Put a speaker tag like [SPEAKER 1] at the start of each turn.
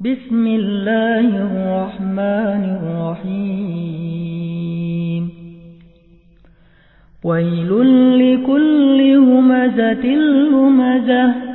[SPEAKER 1] بسم الله الرحمن الرحيم. ويل لكل همزة لمزة